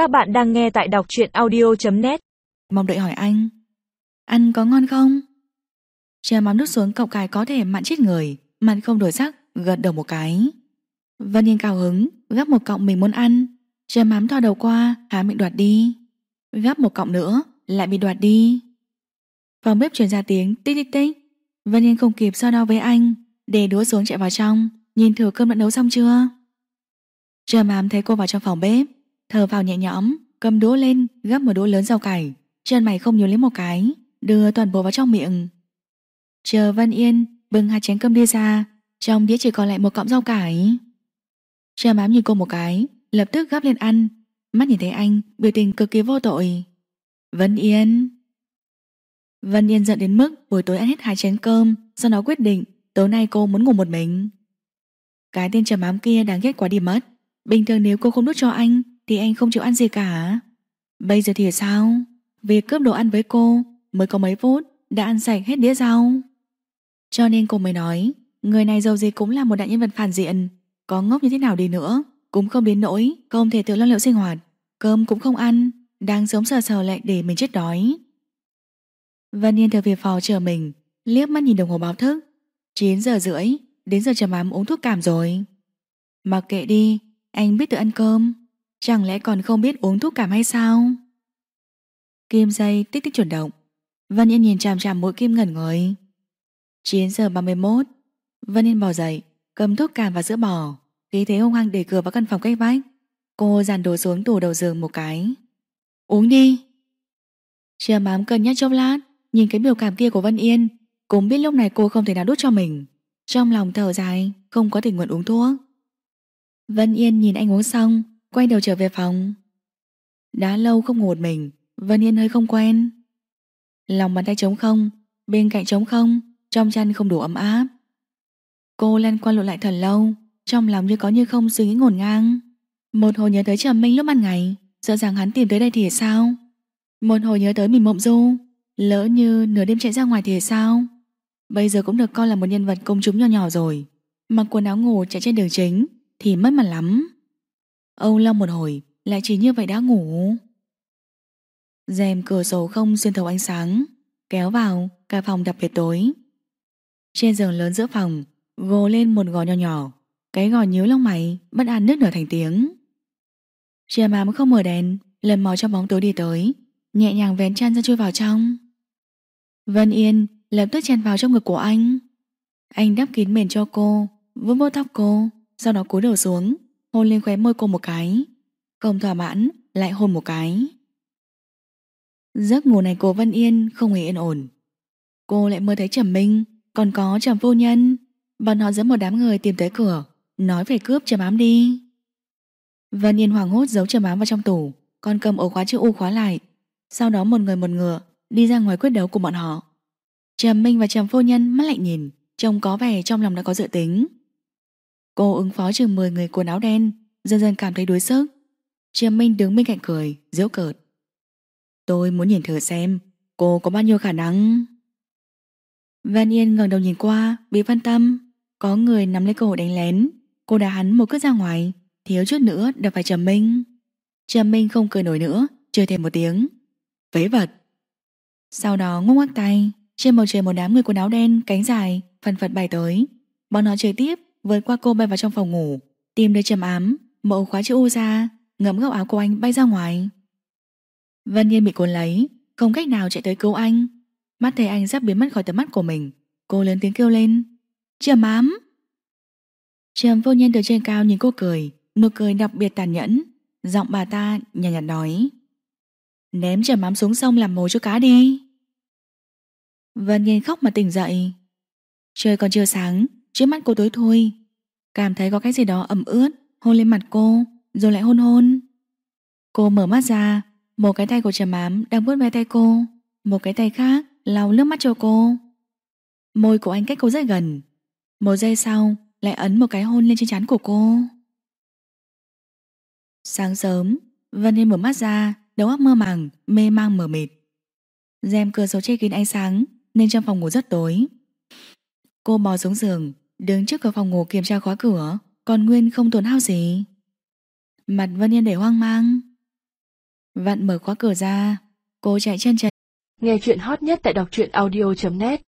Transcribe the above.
Các bạn đang nghe tại đọc truyện audio.net Mong đợi hỏi anh, Ăn có ngon không? Chè mắm đút xuống cọc cài có thể mặn chết người Mặt không đổi sắc, gật đầu một cái. Vân Yên cao hứng Gắp một cọng mình muốn ăn. Chè mắm thoa đầu qua, há miệng đoạt đi. Gắp một cọng nữa, lại bị đoạt đi. Phòng bếp truyền ra tiếng tích tích tích. Vân Yên không kịp so đo với anh, Để đũa xuống chạy vào trong, Nhìn thử cơm đã nấu xong chưa? Chờ mám thấy cô vào trong phòng bếp. Thở vào nhẹ nhõm, Cầm đũa lên, gắp một đũa lớn rau cải. Chân mày không nhớ lấy một cái, Đưa toàn bộ vào trong miệng. Chờ Vân Yên bưng hai chén cơm đi ra, Trong đĩa chỉ còn lại một cọng rau cải. Chờ mám nhìn cô một cái, Lập tức gắp lên ăn. Mắt nhìn thấy anh, biểu tình cực kỳ vô tội. Vân Yên. Vân Yên giận đến mức buổi tối ăn hết hai chén cơm, Sau đó quyết định tối nay cô muốn ngủ một mình. Cái tên trầm ám kia đáng ghét quá đi mất. Bình thường nếu cô không đút cho anh thì anh không chịu ăn gì cả. Bây giờ thì sao? Việc cướp đồ ăn với cô Mới có mấy phút đã ăn sạch hết đĩa rau. Cho nên cô mới nói, Người này dầu gì cũng là một đại nhân vật phản diện, Có ngốc như thế nào đi nữa, Cũng không đến nỗi Không thể tự lo liệu sinh hoạt, Cơm cũng không ăn, Đang sống sờ sờ lại để mình chết đói. Vân Yên từ việc phò chờ mình, Liếc mắt nhìn đồng hồ báo thức. 9 giờ rưỡi, Đến giờ trầm ám uống thuốc cảm rồi. Mặc kệ đi, Anh biết tự ăn cơm. Chẳng lẽ còn không biết uống thuốc cảm hay sao? Kim dây tích tích chuyển động. Vân Yên nhìn chằm chằm mũi kim ngẩn người. 9 giờ 31 Vân Yên bò dậy, Cầm thuốc cảm và sữa bò. Khí thế hung hăng để cửa vào căn phòng cách vách. Cô dàn đồ xuống tủ đầu giường một cái. Uống đi. Trầm mám cân nhắc chốc lát, Nhìn cái biểu cảm kia của Vân Yên, Cũng biết lúc này cô không thể nào đút cho mình. Trong lòng thở dài, Không có tình nguyện uống thuốc. Vân Yên nhìn anh uống xong Quay đầu trở về phòng. Đã lâu không ngủ một mình, Vân Yên hơi không quen. Lòng bàn tay trống không, Bên cạnh trống không, Trong chăn không đủ ấm áp. Cô lăn qua lộn lại thật lâu, Trong lòng như có như không suy nghĩ ngổn ngang. Một hồi nhớ tới Trầm Minh lúc ban ngày, Sợ rằng hắn tìm tới đây thì sao? Một hồi nhớ tới mình mộng du, Lỡ như nửa đêm chạy ra ngoài thì sao? Bây giờ cũng được coi là một nhân vật công chúng nhỏ nhỏ rồi. Mặc quần áo ngủ chạy trên đường chính, Thì mất mặt lắm. Âu Long một hồi, Lại chỉ như vậy đã ngủ. Rèm cửa sổ không xuyên thấu ánh sáng, Kéo vào, Cả phòng đặc biệt tối. Trên giường lớn giữa phòng, Gồ lên một gò nhỏ nhỏ, Cái gò nhíu lông mày, Bất an nước nở thành tiếng. Chia mám không mở đèn Lần mò trong bóng tối đi tới, Nhẹ nhàng vén chăn ra chui vào trong. Vân Yên lập tức chen vào trong ngực của anh. Anh đắp kín mền cho cô, Vuốt vô tóc cô, Sau đó cúi đầu xuống. Hôn lên khóe môi cô một cái. Không thỏa mãn, lại hôn một cái. Giấc ngủ này cô Vân Yên, không hề yên ổn. Cô lại mơ thấy Trầm Minh, Còn có Trầm Vô Nhân. Bọn họ dẫn một đám người tìm tới cửa, Nói phải cướp Trầm Ám đi. Vân Yên hoảng hốt giấu Trầm Ám vào trong tủ Còn cầm ổ khóa chữ U khóa lại. Sau đó một người một ngựa, Đi ra ngoài quyết đấu của bọn họ. Trầm Minh và Trầm Vô Nhân mắt lạnh nhìn, Trông có vẻ trong lòng đã có dự tính. Cô ứng phó chừng 10 người quần áo đen Dần dần cảm thấy đuối sức. Trầm Minh đứng bên cạnh cười, giễu cợt. Tôi muốn nhìn thử xem Cô có bao nhiêu khả năng? Văn Yên ngẩng đầu nhìn qua Bị phân tâm. Có người nắm lấy cổ đánh lén. Cô đá hắn một cước ra ngoài Thiếu chút nữa đập phải Trầm Minh. Trầm Minh không cười nổi nữa Chơi thêm một tiếng. Vế vật. Sau đó ngúc ngoắc tay Trên bầu trời một đám người quần áo đen Cánh dài Phần phật bay tới. Bọn họ chơi tiếp. Vượt qua cô bay vào trong phòng ngủ, Tìm được trầm ám Mở khóa chữ U ra Ngấm góc áo của anh bay ra ngoài. Vân nhiên bị cuốn lấy, Không cách nào chạy tới cứu anh. Mắt thấy anh sắp biến mất khỏi tầm mắt của mình, Cô lớn tiếng kêu lên, Trầm ám! Trầm vô nhân từ trên cao nhìn cô cười, Nụ cười đặc biệt tàn nhẫn. Giọng bà ta nhàn nhạt nói, Ném trầm ám xuống sông làm mồi cho cá đi. Vân nhiên khóc mà tỉnh dậy. Trời còn chưa sáng Trước mắt cô tối thôi. Cảm thấy có cái gì đó ẩm ướt Hôn lên mặt cô Rồi lại hôn hôn. Cô mở mắt ra Một cái tay của trầm ám đang vuốt ve tay cô Một cái tay khác lau nước mắt cho cô. Môi của anh cách cô rất gần. Một giây sau Lại ấn một cái hôn lên trên trán của cô. Sáng sớm Vân Yên mở mắt ra Đầu óc mơ màng, mê mang mờ mịt. Rèm cửa sổ che kín ánh sáng Nên trong phòng ngủ rất tối. Cô bò xuống giường Đứng trước cửa phòng ngủ kiểm tra khóa cửa, Còn Nguyên không tổn hao gì. Mặt Vân Yên để hoang mang. Vặn mở khóa cửa ra, Cô chạy chân chân Nghe chuyện hot nhất tại đọc truyện audio.net